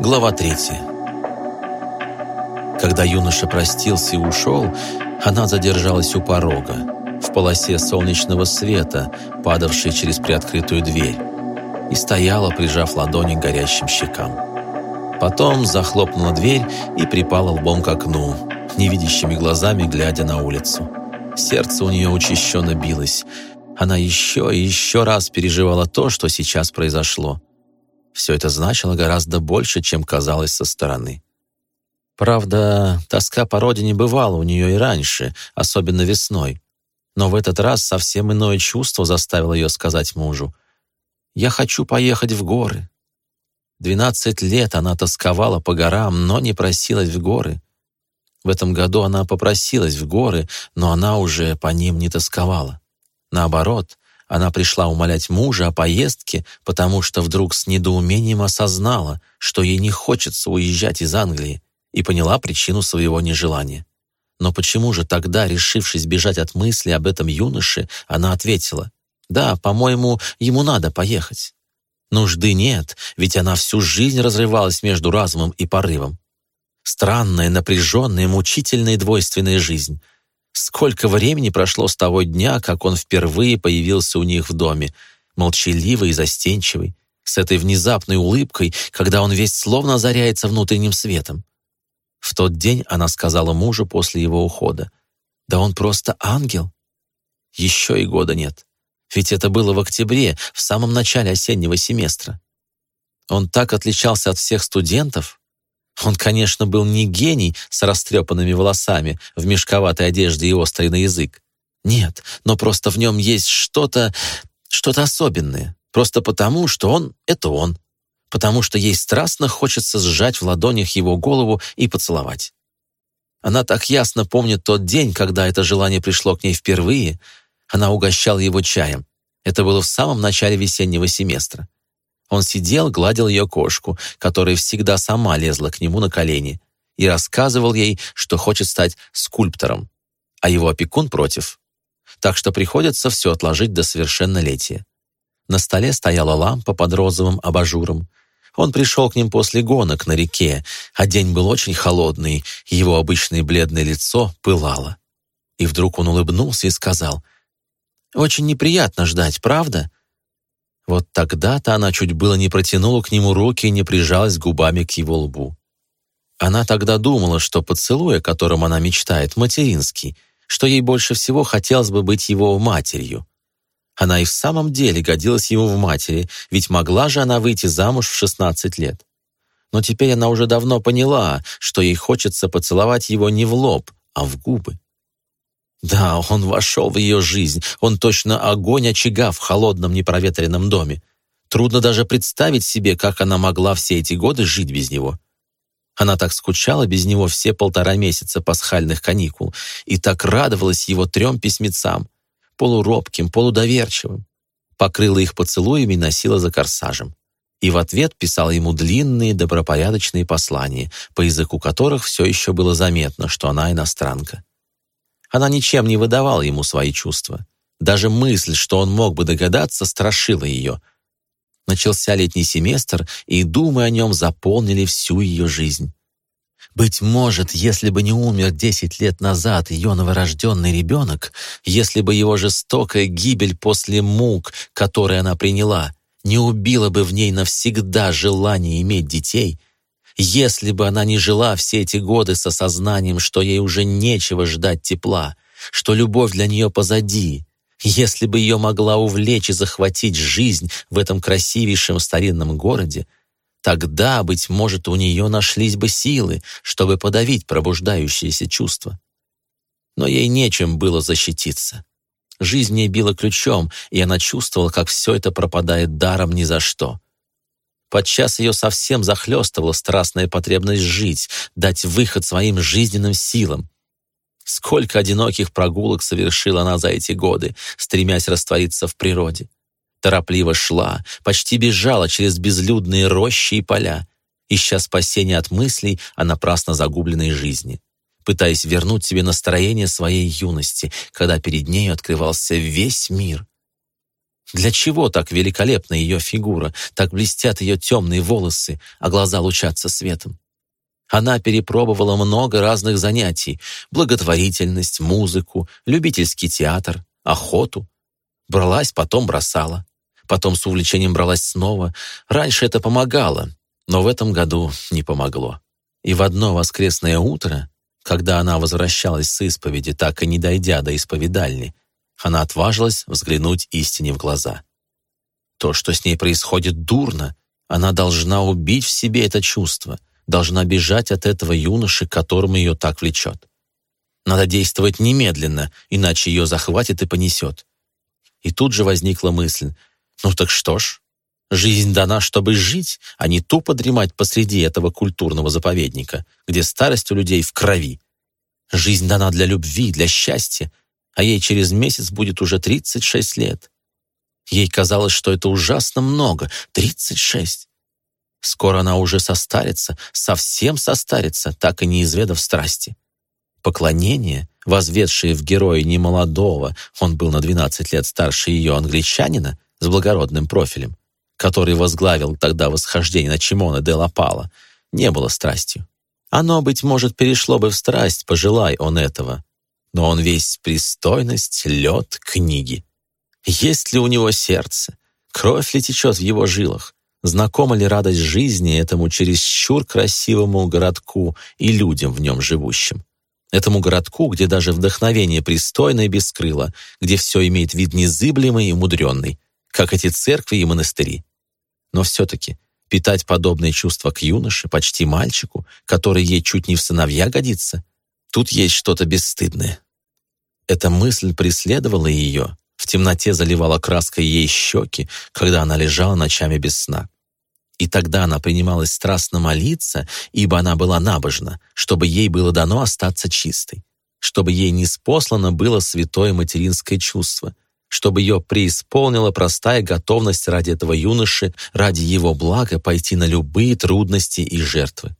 Глава третья. Когда юноша простился и ушел, она задержалась у порога, в полосе солнечного света, падавшей через приоткрытую дверь, и стояла, прижав ладони к горящим щекам. Потом захлопнула дверь и припала лбом к окну, невидящими глазами глядя на улицу. Сердце у нее учащенно билось. Она еще и еще раз переживала то, что сейчас произошло. Все это значило гораздо больше, чем казалось со стороны. Правда, тоска по родине бывала у нее и раньше, особенно весной. Но в этот раз совсем иное чувство заставило ее сказать мужу. «Я хочу поехать в горы». Двенадцать лет она тосковала по горам, но не просилась в горы. В этом году она попросилась в горы, но она уже по ним не тосковала. Наоборот, она пришла умолять мужа о поездке, потому что вдруг с недоумением осознала, что ей не хочется уезжать из Англии, и поняла причину своего нежелания. Но почему же тогда, решившись бежать от мысли об этом юноше, она ответила, «Да, по-моему, ему надо поехать». Нужды нет, ведь она всю жизнь разрывалась между разумом и порывом. Странная, напряженная, мучительная двойственная жизнь. Сколько времени прошло с того дня, как он впервые появился у них в доме, молчаливый и застенчивый, с этой внезапной улыбкой, когда он весь словно озаряется внутренним светом. В тот день она сказала мужу после его ухода, «Да он просто ангел». Еще и года нет, ведь это было в октябре, в самом начале осеннего семестра. Он так отличался от всех студентов. Он, конечно, был не гений с растрепанными волосами, в мешковатой одежде и острый на язык. Нет, но просто в нем есть что-то, что-то особенное. Просто потому, что он — это он потому что ей страстно хочется сжать в ладонях его голову и поцеловать. Она так ясно помнит тот день, когда это желание пришло к ней впервые. Она угощала его чаем. Это было в самом начале весеннего семестра. Он сидел, гладил ее кошку, которая всегда сама лезла к нему на колени, и рассказывал ей, что хочет стать скульптором, а его опекун против. Так что приходится все отложить до совершеннолетия. На столе стояла лампа под розовым абажуром, он пришел к ним после гонок на реке, а день был очень холодный, и его обычное бледное лицо пылало. И вдруг он улыбнулся и сказал, «Очень неприятно ждать, правда?» Вот тогда-то она чуть было не протянула к нему руки и не прижалась губами к его лбу. Она тогда думала, что поцелуй, о котором она мечтает, материнский, что ей больше всего хотелось бы быть его матерью. Она и в самом деле годилась ему в матери, ведь могла же она выйти замуж в 16 лет. Но теперь она уже давно поняла, что ей хочется поцеловать его не в лоб, а в губы. Да, он вошел в ее жизнь, он точно огонь очага в холодном непроветренном доме. Трудно даже представить себе, как она могла все эти годы жить без него. Она так скучала без него все полтора месяца пасхальных каникул и так радовалась его трем письмецам — полуробким, полудоверчивым. Покрыла их поцелуями и носила за корсажем. И в ответ писала ему длинные, добропорядочные послания, по языку которых все еще было заметно, что она иностранка. Она ничем не выдавала ему свои чувства. Даже мысль, что он мог бы догадаться, страшила ее. Начался летний семестр, и думы о нем заполнили всю ее жизнь. Быть может, если бы не умер десять лет назад ее новорожденный ребенок, если бы его жестокая гибель после мук, которые она приняла, не убила бы в ней навсегда желание иметь детей, если бы она не жила все эти годы с осознанием, что ей уже нечего ждать тепла, что любовь для нее позади, если бы ее могла увлечь и захватить жизнь в этом красивейшем старинном городе, Тогда, быть может, у нее нашлись бы силы, чтобы подавить пробуждающиеся чувства. Но ей нечем было защититься. Жизнь не била ключом, и она чувствовала, как все это пропадает даром ни за что. Подчас ее совсем захлестывала страстная потребность жить, дать выход своим жизненным силам. Сколько одиноких прогулок совершила она за эти годы, стремясь раствориться в природе торопливо шла, почти бежала через безлюдные рощи и поля, ища спасения от мыслей о напрасно загубленной жизни, пытаясь вернуть себе настроение своей юности, когда перед нею открывался весь мир. Для чего так великолепна ее фигура, так блестят ее темные волосы, а глаза лучатся светом? Она перепробовала много разных занятий — благотворительность, музыку, любительский театр, охоту. Бралась, потом бросала. Потом с увлечением бралась снова. Раньше это помогало, но в этом году не помогло. И в одно воскресное утро, когда она возвращалась с исповеди, так и не дойдя до исповедальни, она отважилась взглянуть истине в глаза. То, что с ней происходит, дурно. Она должна убить в себе это чувство, должна бежать от этого юноши, к которому ее так влечет. Надо действовать немедленно, иначе ее захватит и понесет. И тут же возникла мысль, ну так что ж, жизнь дана, чтобы жить, а не тупо дремать посреди этого культурного заповедника, где старость у людей в крови. Жизнь дана для любви, для счастья, а ей через месяц будет уже 36 лет. Ей казалось, что это ужасно много — 36. Скоро она уже состарится, совсем состарится, так и не изведав страсти. Поклонение, возведшее в героя немолодого, он был на 12 лет старше ее англичанина, с благородным профилем, который возглавил тогда восхождение на Чимона де Лапала, не было страстью. Оно, быть может, перешло бы в страсть, пожелай он этого, но он весь пристойность, лед, книги. Есть ли у него сердце? Кровь ли течет в его жилах? Знакома ли радость жизни этому чересчур красивому городку и людям в нем живущим? Этому городку, где даже вдохновение пристойное без крыла, где все имеет вид незыблемый и мудренный, как эти церкви и монастыри. Но все-таки питать подобные чувства к юноше, почти мальчику, который ей чуть не в сыновья годится, Тут есть что-то бесстыдное. Эта мысль преследовала ее, в темноте заливала краской ей щеки, когда она лежала ночами без сна. И тогда она принималась страстно молиться, ибо она была набожна, чтобы ей было дано остаться чистой, чтобы ей не спослано было святое материнское чувство, чтобы ее преисполнила простая готовность ради этого юноши, ради его блага пойти на любые трудности и жертвы.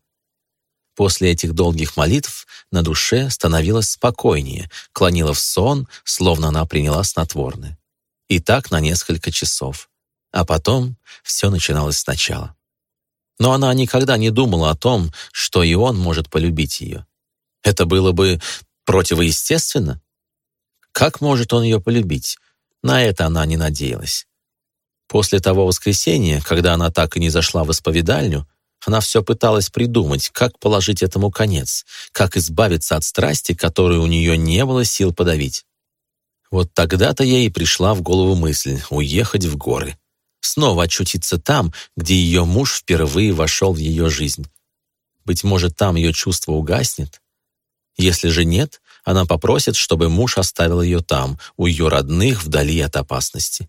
После этих долгих молитв на душе становилось спокойнее, клонила в сон, словно она приняла снотворное. И так на несколько часов. А потом все начиналось сначала. Но она никогда не думала о том, что и он может полюбить ее. Это было бы противоестественно. Как может он ее полюбить? На это она не надеялась. После того воскресенья, когда она так и не зашла в исповедальню, она все пыталась придумать, как положить этому конец, как избавиться от страсти, которую у нее не было сил подавить. Вот тогда-то ей пришла в голову мысль уехать в горы. Снова очутиться там, где ее муж впервые вошел в ее жизнь. Быть может, там ее чувство угаснет? Если же нет, она попросит, чтобы муж оставил ее там, у ее родных, вдали от опасности.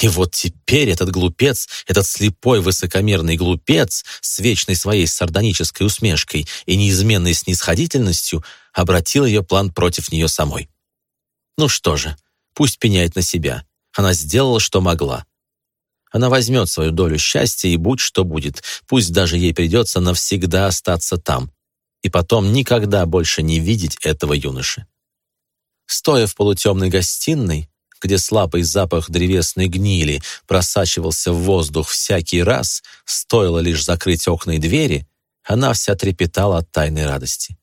И вот теперь этот глупец, этот слепой высокомерный глупец с вечной своей сардонической усмешкой и неизменной снисходительностью обратил ее план против нее самой. Ну что же, пусть пеняет на себя. Она сделала, что могла. Она возьмет свою долю счастья и будь что будет, пусть даже ей придется навсегда остаться там и потом никогда больше не видеть этого юноши. Стоя в полутемной гостиной, где слабый запах древесной гнили просачивался в воздух всякий раз, стоило лишь закрыть окна и двери, она вся трепетала от тайной радости.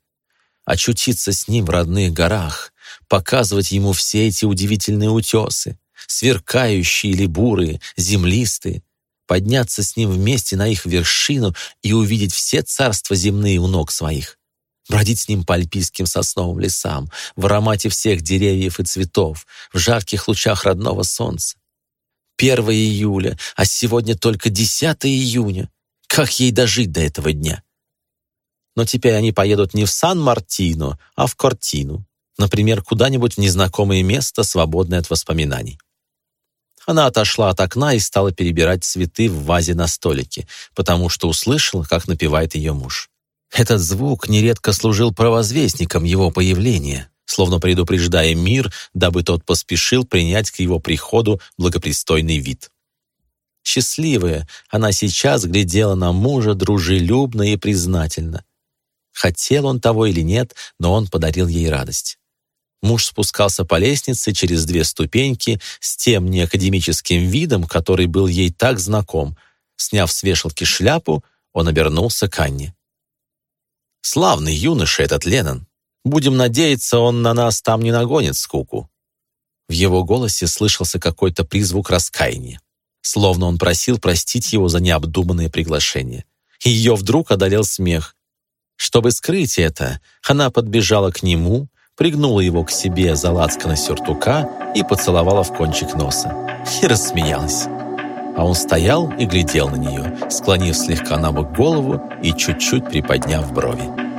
Очутиться с ним в родных горах, показывать ему все эти удивительные утесы, сверкающие или бурые, землистые, подняться с ним вместе на их вершину и увидеть все царства земные у ног своих бродить с ним по альпийским сосновым лесам, в аромате всех деревьев и цветов, в жарких лучах родного солнца. 1 июля, а сегодня только 10 июня. Как ей дожить до этого дня? Но теперь они поедут не в Сан-Мартино, а в Кортину, например, куда-нибудь в незнакомое место, свободное от воспоминаний. Она отошла от окна и стала перебирать цветы в вазе на столике, потому что услышала, как напевает ее муж. Этот звук нередко служил провозвестником его появления, словно предупреждая мир, дабы тот поспешил принять к его приходу благопристойный вид. Счастливая, она сейчас глядела на мужа дружелюбно и признательно. Хотел он того или нет, но он подарил ей радость. Муж спускался по лестнице через две ступеньки с тем неакадемическим видом, который был ей так знаком. Сняв с вешалки шляпу, он обернулся к Анне. «Славный юноша этот Леннон. Будем надеяться, он на нас там не нагонит скуку». В его голосе слышался какой-то призвук раскаяния, словно он просил простить его за необдуманное приглашение. Ее вдруг одолел смех. Чтобы скрыть это, она подбежала к нему, пригнула его к себе за лацкано сюртука и поцеловала в кончик носа. И рассмеялась. А он стоял и глядел на нее, склонив слегка на бок голову и чуть-чуть приподняв брови.